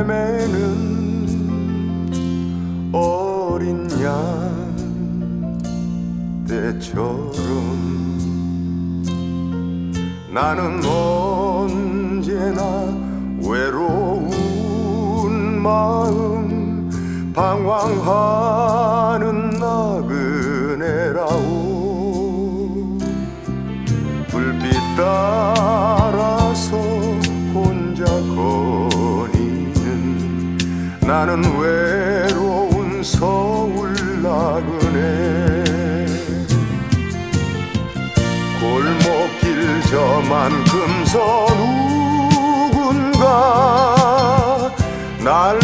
헤매는 어린 양 때처럼. 나는 언제나 외로운 마음 방황하는 나그네라오 나는 외로운 서울 나그네. 골목길 저만큼 서 누군가 날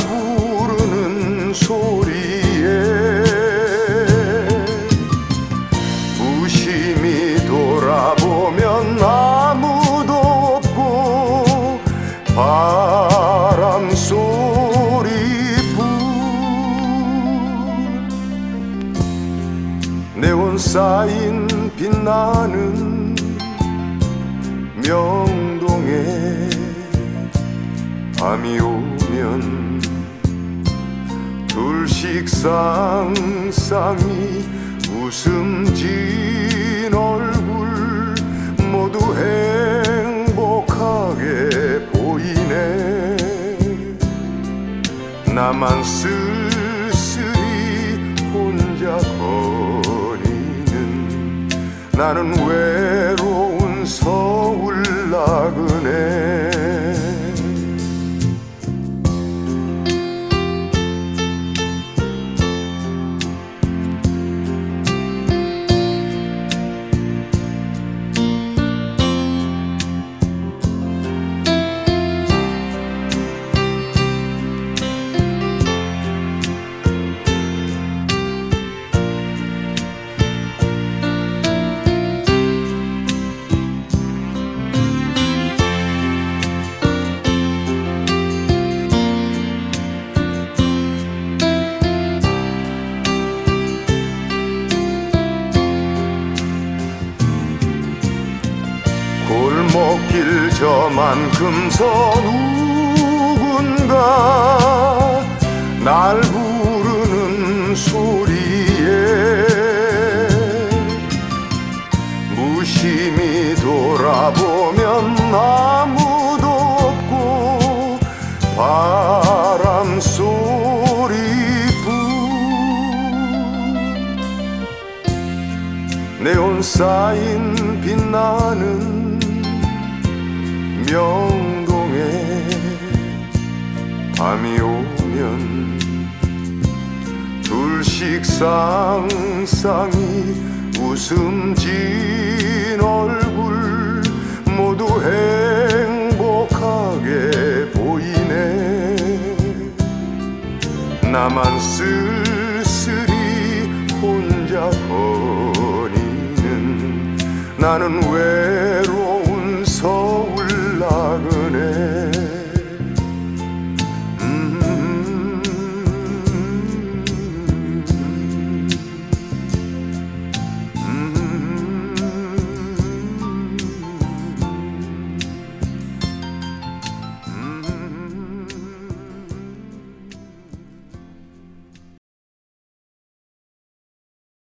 쌓인 빛나는 명동에 밤이 오면 둘씩 쌍쌍이 웃음 진 얼굴 모두 행복하게 보이네. 나만 쓸쓸히 혼자 거리는 나는 외로운 서 길 저만큼 서 누군가 날 부르는 소리에 무심히 돌아보면 아무도 없고 바람 소리뿐. 네온 쌓인 빛나는 명동에 밤이 오면 둘씩 쌍쌍이 웃음 진 얼굴 모두 행복하게 보이네. 나만 쓸쓸히 혼자 거니는 나는 왜